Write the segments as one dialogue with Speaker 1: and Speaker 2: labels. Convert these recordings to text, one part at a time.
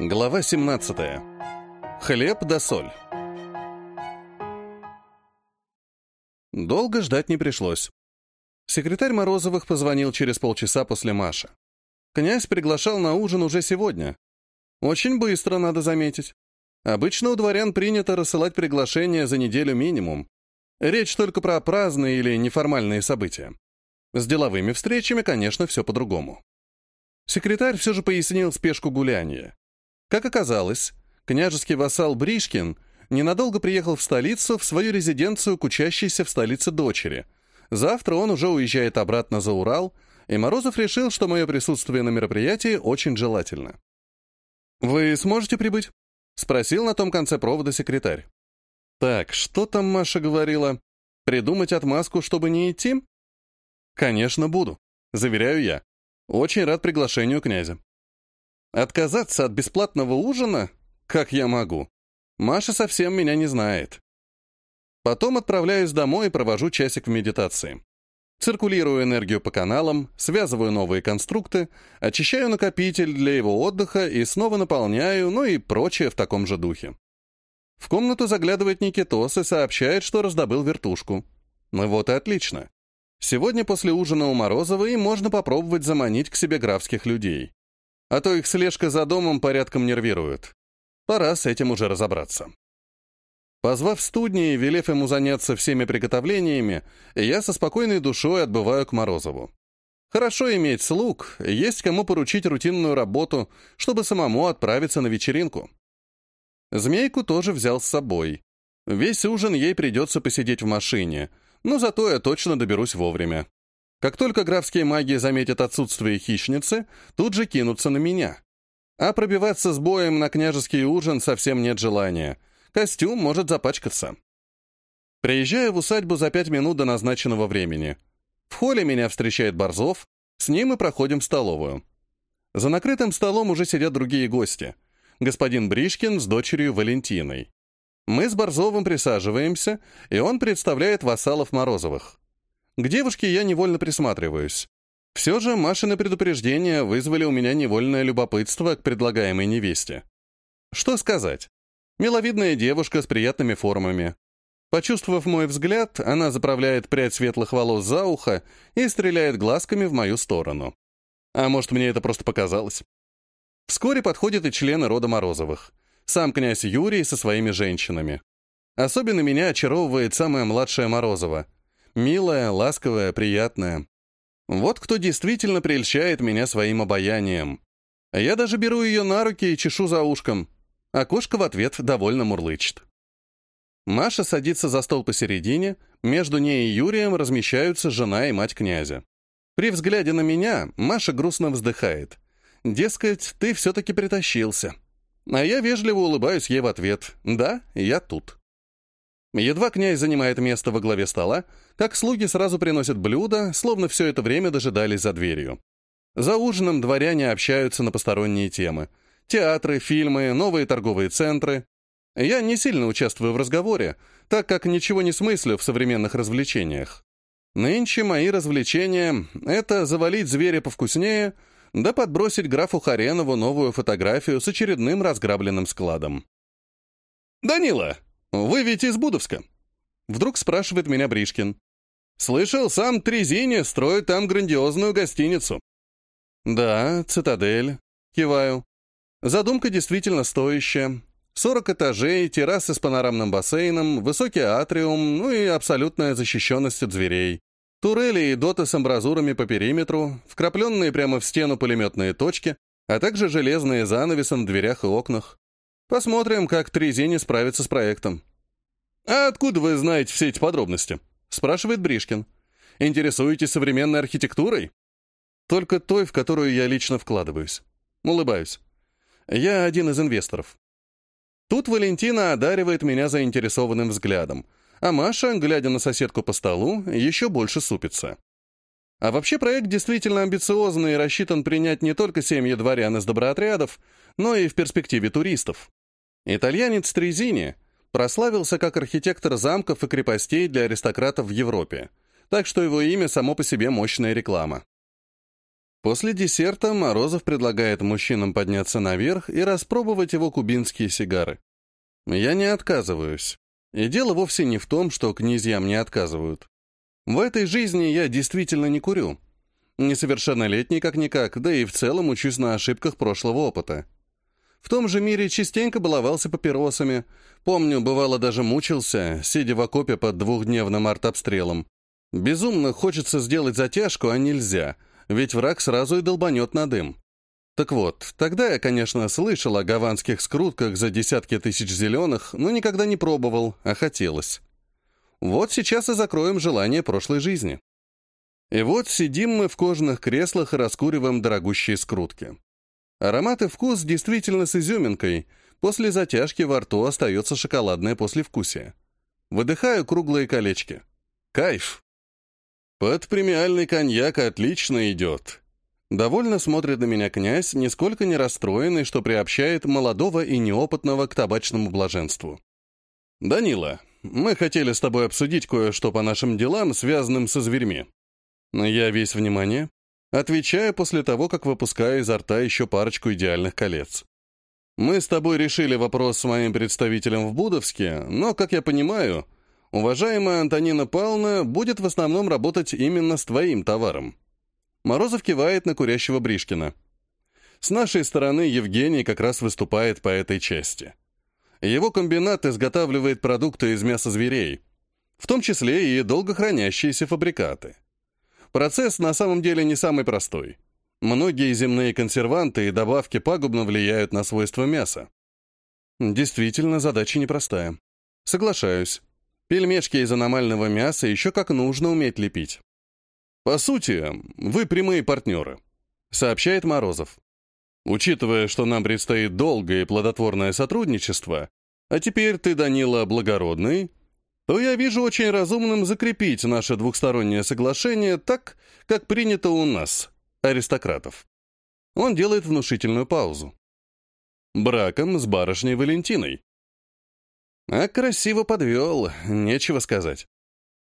Speaker 1: Глава 17. Хлеб да соль. Долго ждать не пришлось. Секретарь Морозовых позвонил через полчаса после Маши. Князь приглашал на ужин уже сегодня. Очень быстро, надо заметить. Обычно у дворян принято рассылать приглашения за неделю минимум. Речь только про праздные или неформальные события. С деловыми встречами, конечно, все по-другому. Секретарь все же пояснил спешку гуляния. Как оказалось, княжеский вассал Бришкин ненадолго приехал в столицу, в свою резиденцию к учащейся в столице дочери. Завтра он уже уезжает обратно за Урал, и Морозов решил, что мое присутствие на мероприятии очень желательно. «Вы сможете прибыть?» — спросил на том конце провода секретарь. «Так, что там Маша говорила? Придумать отмазку, чтобы не идти?» «Конечно, буду», — заверяю я. «Очень рад приглашению князя». Отказаться от бесплатного ужина? Как я могу? Маша совсем меня не знает. Потом отправляюсь домой и провожу часик в медитации. Циркулирую энергию по каналам, связываю новые конструкты, очищаю накопитель для его отдыха и снова наполняю, ну и прочее в таком же духе. В комнату заглядывает Никитос и сообщает, что раздобыл вертушку. Ну вот и отлично. Сегодня после ужина у Морозова и можно попробовать заманить к себе графских людей. А то их слежка за домом порядком нервирует. Пора с этим уже разобраться. Позвав студни и велев ему заняться всеми приготовлениями, я со спокойной душой отбываю к Морозову. Хорошо иметь слуг, есть кому поручить рутинную работу, чтобы самому отправиться на вечеринку. Змейку тоже взял с собой. Весь ужин ей придется посидеть в машине, но зато я точно доберусь вовремя. Как только графские маги заметят отсутствие хищницы, тут же кинутся на меня. А пробиваться с боем на княжеский ужин совсем нет желания. Костюм может запачкаться. Приезжаю в усадьбу за пять минут до назначенного времени. В холле меня встречает Борзов, с ним мы проходим в столовую. За накрытым столом уже сидят другие гости. Господин Бришкин с дочерью Валентиной. Мы с Борзовым присаживаемся, и он представляет вассалов Морозовых. К девушке я невольно присматриваюсь. Все же Машины предупреждения вызвали у меня невольное любопытство к предлагаемой невесте. Что сказать? Миловидная девушка с приятными формами. Почувствовав мой взгляд, она заправляет прядь светлых волос за ухо и стреляет глазками в мою сторону. А может, мне это просто показалось? Вскоре подходят и члены рода Морозовых. Сам князь Юрий со своими женщинами. Особенно меня очаровывает самая младшая Морозова — Милая, ласковая, приятная. Вот кто действительно прельщает меня своим обаянием. Я даже беру ее на руки и чешу за ушком. А кошка в ответ довольно мурлычет. Маша садится за стол посередине, между ней и Юрием размещаются жена и мать князя. При взгляде на меня Маша грустно вздыхает. Дескать, ты все-таки притащился. А я вежливо улыбаюсь ей в ответ. Да, я тут. Едва князь занимает место во главе стола, как слуги сразу приносят блюда, словно все это время дожидались за дверью. За ужином дворяне общаются на посторонние темы. Театры, фильмы, новые торговые центры. Я не сильно участвую в разговоре, так как ничего не смыслю в современных развлечениях. Нынче мои развлечения — это завалить зверя повкуснее, да подбросить графу Харенову новую фотографию с очередным разграбленным складом. «Данила, «Вы ведь из Будовска?» Вдруг спрашивает меня Бришкин. «Слышал, сам Трезини строит там грандиозную гостиницу». «Да, цитадель», — киваю. Задумка действительно стоящая. 40 этажей, террасы с панорамным бассейном, высокий атриум, ну и абсолютная защищенность от зверей. Турели и доты с амбразурами по периметру, вкрапленные прямо в стену пулеметные точки, а также железные занавесы на дверях и окнах. Посмотрим, как Трезини справится с проектом. «А откуда вы знаете все эти подробности?» — спрашивает Бришкин. «Интересуетесь современной архитектурой?» «Только той, в которую я лично вкладываюсь. Улыбаюсь. Я один из инвесторов». Тут Валентина одаривает меня заинтересованным взглядом, а Маша, глядя на соседку по столу, еще больше супится. А вообще проект действительно амбициозный и рассчитан принять не только семьи дворян из доброотрядов, но и в перспективе туристов. Итальянец Трезини прославился как архитектор замков и крепостей для аристократов в Европе, так что его имя само по себе мощная реклама. После десерта Морозов предлагает мужчинам подняться наверх и распробовать его кубинские сигары. Я не отказываюсь. И дело вовсе не в том, что князьям не отказывают. В этой жизни я действительно не курю. Несовершеннолетний как-никак, да и в целом учусь на ошибках прошлого опыта. В том же мире частенько баловался папиросами. Помню, бывало даже мучился, сидя в окопе под двухдневным артобстрелом. Безумно хочется сделать затяжку, а нельзя, ведь враг сразу и долбанет на дым. Так вот, тогда я, конечно, слышал о гаванских скрутках за десятки тысяч зеленых, но никогда не пробовал, а хотелось. Вот сейчас и закроем желание прошлой жизни. И вот сидим мы в кожаных креслах и раскуриваем дорогущие скрутки. Аромат и вкус действительно с изюминкой. После затяжки во рту остается шоколадное послевкусие. Выдыхаю круглые колечки. Кайф! Под премиальный коньяк отлично идет. Довольно смотрит на меня князь, нисколько не расстроенный, что приобщает молодого и неопытного к табачному блаженству. «Данила, мы хотели с тобой обсудить кое-что по нашим делам, связанным со зверьми». Я весь внимание. Отвечаю после того, как выпускаю изо рта еще парочку идеальных колец. Мы с тобой решили вопрос с моим представителем в Будовске, но, как я понимаю, уважаемая Антонина Павловна будет в основном работать именно с твоим товаром. Морозов кивает на курящего Бришкина. С нашей стороны Евгений как раз выступает по этой части. Его комбинат изготавливает продукты из мяса зверей, в том числе и долгохранящиеся фабрикаты. Процесс на самом деле не самый простой. Многие земные консерванты и добавки пагубно влияют на свойства мяса. Действительно, задача непростая. Соглашаюсь. Пельмешки из аномального мяса еще как нужно уметь лепить. «По сути, вы прямые партнеры», — сообщает Морозов. «Учитывая, что нам предстоит долгое и плодотворное сотрудничество, а теперь ты, Данила, благородный, то я вижу очень разумным закрепить наше двухстороннее соглашение так, как принято у нас, аристократов». Он делает внушительную паузу. «Браком с барышней Валентиной». А красиво подвел, нечего сказать.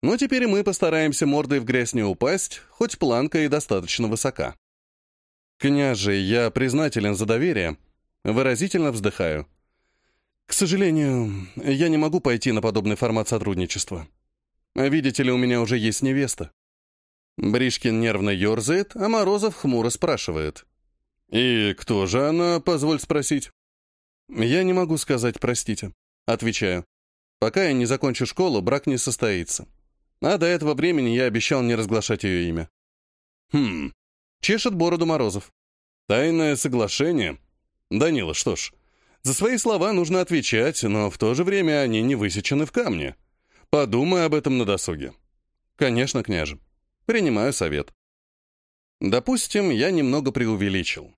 Speaker 1: Но теперь и мы постараемся мордой в грязь не упасть, хоть планка и достаточно высока. «Княже, я признателен за доверие», выразительно вздыхаю. «К сожалению, я не могу пойти на подобный формат сотрудничества. Видите ли, у меня уже есть невеста». Бришкин нервно ерзает, а Морозов хмуро спрашивает. «И кто же она, позволь спросить?» «Я не могу сказать, простите», — отвечаю. «Пока я не закончу школу, брак не состоится. А до этого времени я обещал не разглашать ее имя. Хм, чешет бороду Морозов. Тайное соглашение? Данила, что ж, за свои слова нужно отвечать, но в то же время они не высечены в камне. Подумай об этом на досуге. Конечно, княже. Принимаю совет. Допустим, я немного преувеличил.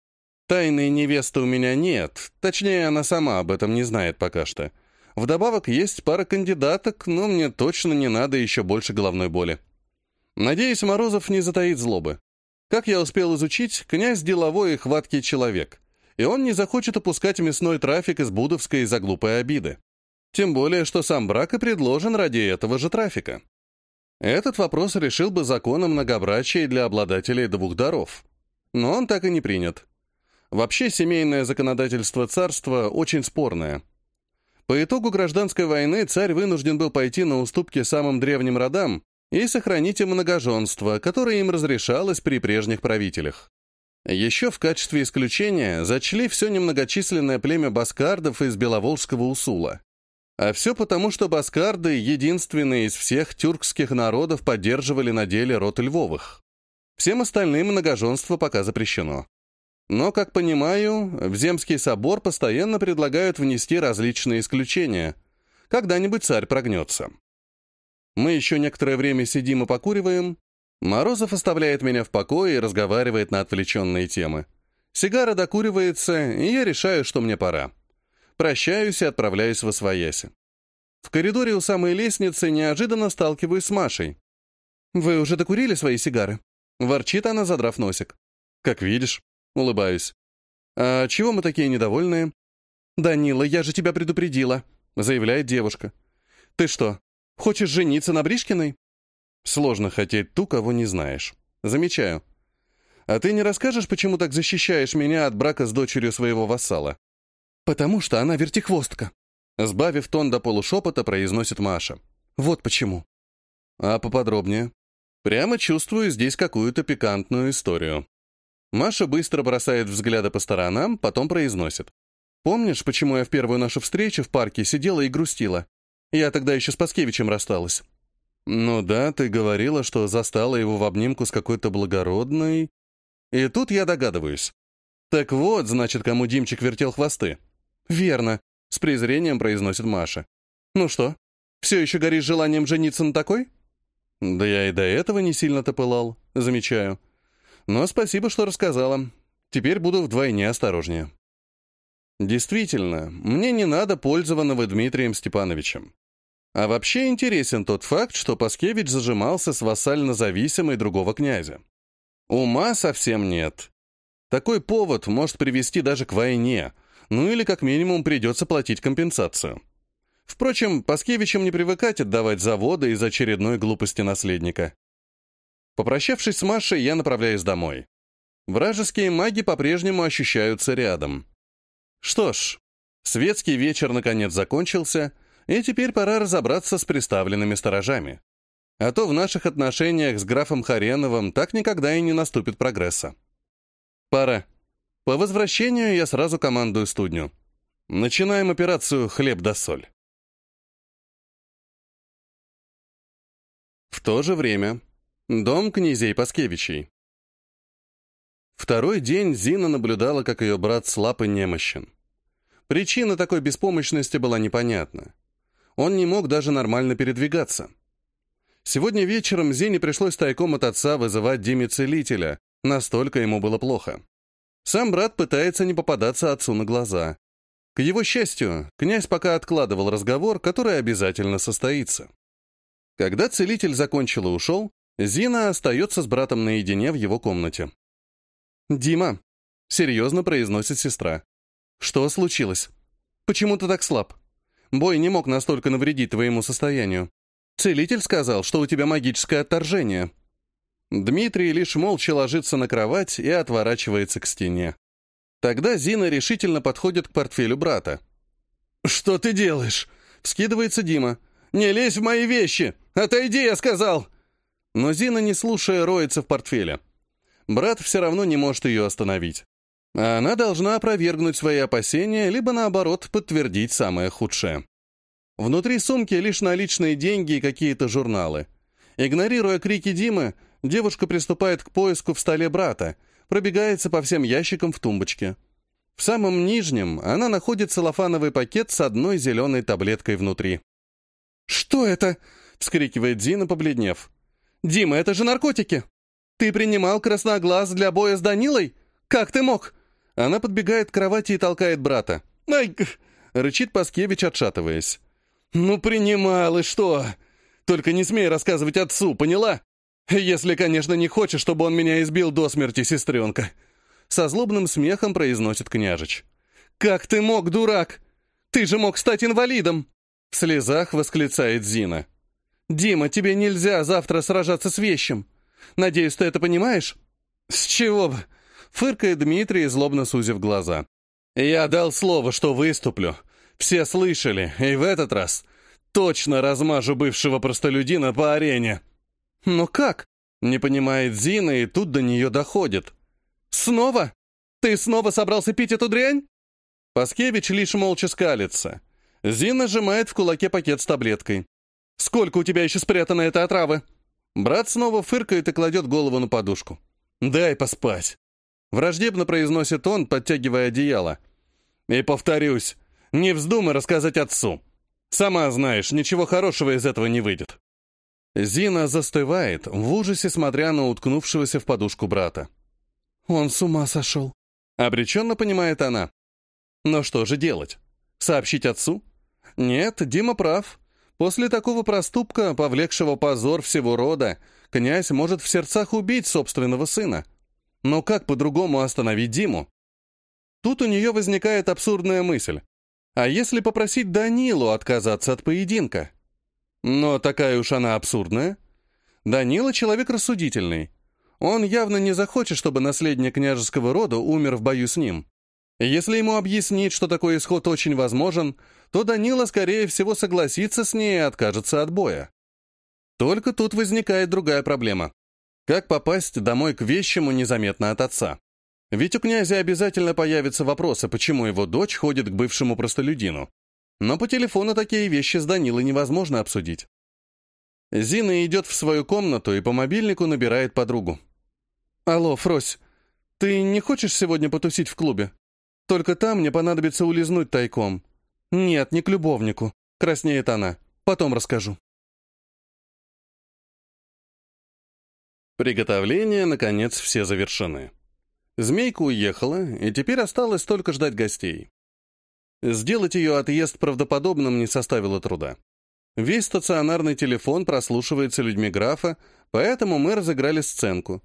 Speaker 1: Тайной невесты у меня нет, точнее, она сама об этом не знает пока что. Вдобавок есть пара кандидаток, но мне точно не надо еще больше головной боли. Надеюсь, Морозов не затаит злобы. Как я успел изучить, князь деловой и хваткий человек, и он не захочет опускать мясной трафик из Будовской из-за глупой обиды. Тем более, что сам брак и предложен ради этого же трафика. Этот вопрос решил бы закон о многобрачии для обладателей двух даров. Но он так и не принят. Вообще, семейное законодательство царства очень спорное – по итогу гражданской войны царь вынужден был пойти на уступки самым древним родам и сохранить им многоженство, которое им разрешалось при прежних правителях. Еще в качестве исключения зачли все немногочисленное племя баскардов из Беловолжского Усула. А все потому, что баскарды, единственные из всех тюркских народов, поддерживали на деле род Львовых. Всем остальным многоженство пока запрещено. Но, как понимаю, в Земский собор постоянно предлагают внести различные исключения. Когда-нибудь царь прогнется. Мы еще некоторое время сидим и покуриваем. Морозов оставляет меня в покое и разговаривает на отвлеченные темы. Сигара докуривается, и я решаю, что мне пора. Прощаюсь и отправляюсь в Освояси. В коридоре у самой лестницы неожиданно сталкиваюсь с Машей. «Вы уже докурили свои сигары?» Ворчит она, задрав носик. «Как видишь». Улыбаюсь. «А чего мы такие недовольные?» «Данила, я же тебя предупредила», — заявляет девушка. «Ты что, хочешь жениться на Бришкиной?» «Сложно хотеть ту, кого не знаешь. Замечаю. А ты не расскажешь, почему так защищаешь меня от брака с дочерью своего вассала? Потому что она вертихвостка. Сбавив тон до полушепота, произносит Маша. Вот почему. А поподробнее? Прямо чувствую здесь какую-то пикантную историю. Маша быстро бросает взгляды по сторонам, потом произносит. «Помнишь, почему я в первую нашу встречу в парке сидела и грустила? Я тогда еще с Паскевичем рассталась». «Ну да, ты говорила, что застала его в обнимку с какой-то благородной...» И тут я догадываюсь. «Так вот, значит, кому Димчик вертел хвосты». «Верно», — с презрением произносит Маша. «Ну что, все еще горишь желанием жениться на такой?» «Да я и до этого не сильно-то пылал, замечаю. Но спасибо, что рассказала. Теперь буду вдвойне осторожнее». Действительно, мне не надо пользованного Дмитрием Степановичем. А вообще интересен тот факт, что Паскевич зажимался с вассально зависимой другого князя. Ума совсем нет. Такой повод может привести даже к войне, ну или как минимум придется платить компенсацию. Впрочем, Паскевичам не привыкать отдавать заводы из очередной глупости наследника. Попрощавшись с Машей, я направляюсь домой. Вражеские маги по-прежнему ощущаются рядом. Что ж, светский вечер наконец закончился, и теперь пора разобраться с приставленными сторожами. А то в наших отношениях с графом Хареновым так никогда и не наступит прогресса. Пора. По возвращению я сразу командую студню. Начинаем операцию «Хлеб да соль». В то же время дом князей Паскевичей. Второй день Зина наблюдала, как ее брат слаб и немощен. Причина такой беспомощности была непонятна. Он не мог даже нормально передвигаться. Сегодня вечером Зине пришлось тайком от отца вызывать Диме целителя, настолько ему было плохо. Сам брат пытается не попадаться отцу на глаза. К его счастью, князь пока откладывал разговор, который обязательно состоится. Когда целитель закончил и ушел, Зина остается с братом наедине в его комнате. «Дима», — серьезно произносит сестра, — «что случилось? Почему ты так слаб? Бой не мог настолько навредить твоему состоянию. Целитель сказал, что у тебя магическое отторжение». Дмитрий лишь молча ложится на кровать и отворачивается к стене. Тогда Зина решительно подходит к портфелю брата. «Что ты делаешь?» — вскидывается Дима. «Не лезь в мои вещи! Отойди, я сказал!» Но Зина, не слушая, роется в портфеле. Брат все равно не может ее остановить. Она должна опровергнуть свои опасения, либо, наоборот, подтвердить самое худшее. Внутри сумки лишь наличные деньги и какие-то журналы. Игнорируя крики Димы, девушка приступает к поиску в столе брата, пробегается по всем ящикам в тумбочке. В самом нижнем она находит целлофановый пакет с одной зеленой таблеткой внутри. «Что это?» — вскрикивает Дина, побледнев. «Дима, это же наркотики! Ты принимал красноглаз для боя с Данилой? Как ты мог?» Она подбегает к кровати и толкает брата. «Ай!» — рычит Паскевич, отшатываясь. «Ну, принимал, и что? Только не смей рассказывать отцу, поняла? Если, конечно, не хочешь, чтобы он меня избил до смерти, сестренка!» Со злобным смехом произносит княжич. «Как ты мог, дурак? Ты же мог стать инвалидом!» В слезах восклицает Зина. «Дима, тебе нельзя завтра сражаться с вещим. Надеюсь, ты это понимаешь?» «С чего бы?» — фыркает Дмитрий, злобно сузив глаза. «Я дал слово, что выступлю. Все слышали, и в этот раз точно размажу бывшего простолюдина по арене». «Но как?» — не понимает Зина, и тут до нее доходит. «Снова? Ты снова собрался пить эту дрянь?» Паскевич лишь молча скалится. Зина сжимает в кулаке пакет с таблеткой. «Сколько у тебя еще спрятано этой отравы?» Брат снова фыркает и кладет голову на подушку. «Дай поспать!» Враждебно произносит он, подтягивая одеяло. «И повторюсь, не вздумай рассказать отцу. Сама знаешь, ничего хорошего из этого не выйдет». Зина застывает, в ужасе смотря на уткнувшегося в подушку брата. «Он с ума сошел», — обреченно понимает она. «Но что же делать? Сообщить отцу? Нет, Дима прав. После такого проступка, повлекшего позор всего рода, князь может в сердцах убить собственного сына. Но как по-другому остановить Диму? Тут у нее возникает абсурдная мысль. А если попросить Данилу отказаться от поединка? Но такая уж она абсурдная. Данила человек рассудительный. Он явно не захочет, чтобы наследник княжеского рода умер в бою с ним. Если ему объяснить, что такой исход очень возможен, то Данила, скорее всего, согласится с ней и откажется от боя. Только тут возникает другая проблема. Как попасть домой к вещему незаметно от отца? Ведь у князя обязательно появятся вопросы, почему его дочь ходит к бывшему простолюдину. Но по телефону такие вещи с Данилой невозможно обсудить. Зина идет в свою комнату и по мобильнику набирает подругу. «Алло, Фрось, ты не хочешь сегодня потусить в клубе? Только там мне понадобится улизнуть тайком. Нет, не к любовнику. Краснеет она. Потом расскажу». Приготовления, наконец, все завершены. Змейка уехала, и теперь осталось только ждать гостей. Сделать ее отъезд правдоподобным не составило труда. Весь стационарный телефон прослушивается людьми графа, поэтому мы разыграли сценку.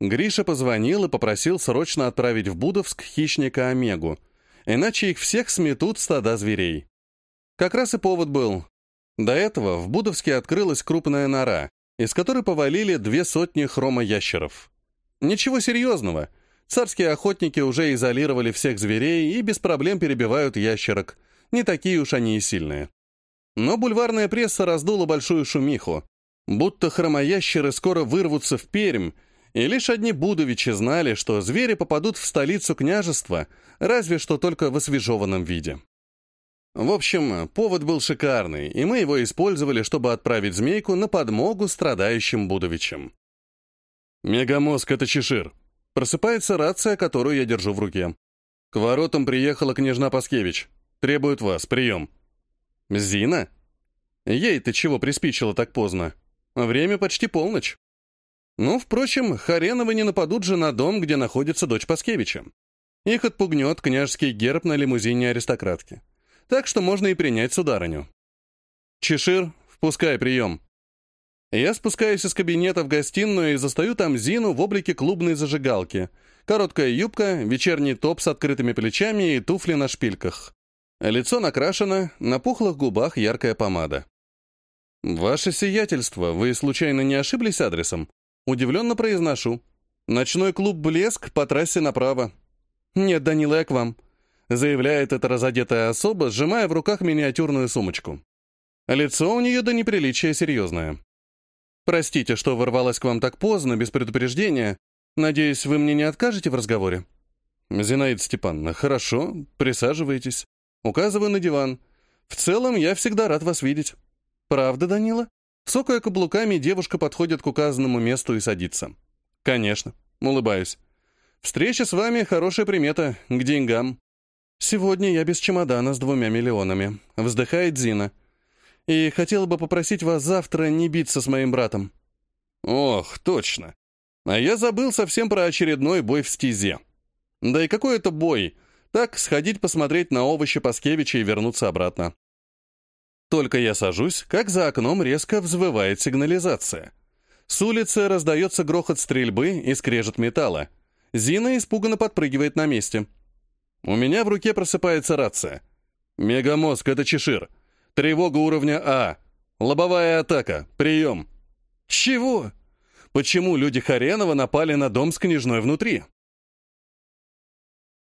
Speaker 1: Гриша позвонил и попросил срочно отправить в Будовск хищника Омегу, иначе их всех сметут стада зверей. Как раз и повод был. До этого в Будовске открылась крупная нора, из которой повалили две сотни хромоящеров. Ничего серьезного. Царские охотники уже изолировали всех зверей и без проблем перебивают ящерок. Не такие уж они и сильные. Но бульварная пресса раздула большую шумиху, будто хромоящеры скоро вырвутся в Пермь, и лишь одни будовичи знали, что звери попадут в столицу княжества, разве что только в освежеванном виде. В общем, повод был шикарный, и мы его использовали, чтобы отправить змейку на подмогу страдающим будовичам. «Мегамозг — это Чешир», — просыпается рация, которую я держу в руке. «К воротам приехала княжна Паскевич. Требует вас. Прием». Зина? Ей-то чего приспичило так поздно? Время почти полночь. Ну, впрочем, Хареновы не нападут же на дом, где находится дочь Паскевича. Их отпугнет княжеский герб на лимузине аристократки. Так что можно и принять сударыню. Чешир, впускай прием. Я спускаюсь из кабинета в гостиную и застаю там Зину в облике клубной зажигалки. Короткая юбка, вечерний топ с открытыми плечами и туфли на шпильках. Лицо накрашено, на пухлых губах яркая помада. «Ваше сиятельство, вы случайно не ошиблись адресом?» Удивленно произношу. «Ночной клуб «Блеск» по трассе направо». «Нет, Данила, я к вам», — заявляет эта разодетая особа, сжимая в руках миниатюрную сумочку. Лицо у нее до неприличия серьезное. «Простите, что ворвалась к вам так поздно, без предупреждения. Надеюсь, вы мне не откажете в разговоре?» «Зинаида Степановна, хорошо, присаживайтесь». Указываю на диван. В целом, я всегда рад вас видеть. Правда, Данила? Сокая каблуками, девушка подходит к указанному месту и садится. Конечно. Улыбаюсь. Встреча с вами — хорошая примета. К деньгам. Сегодня я без чемодана с двумя миллионами. Вздыхает Зина. И хотела бы попросить вас завтра не биться с моим братом. Ох, точно. А я забыл совсем про очередной бой в стезе. Да и какой это бой? Так, сходить посмотреть на овощи Паскевича и вернуться обратно. Только я сажусь, как за окном резко взвывает сигнализация. С улицы раздается грохот стрельбы и скрежет металла. Зина испуганно подпрыгивает на месте. У меня в руке просыпается рация. «Мегамозг, это Чешир. Тревога уровня А. Лобовая атака. Прием». «Чего? Почему люди Харенова напали на дом с княжной внутри?»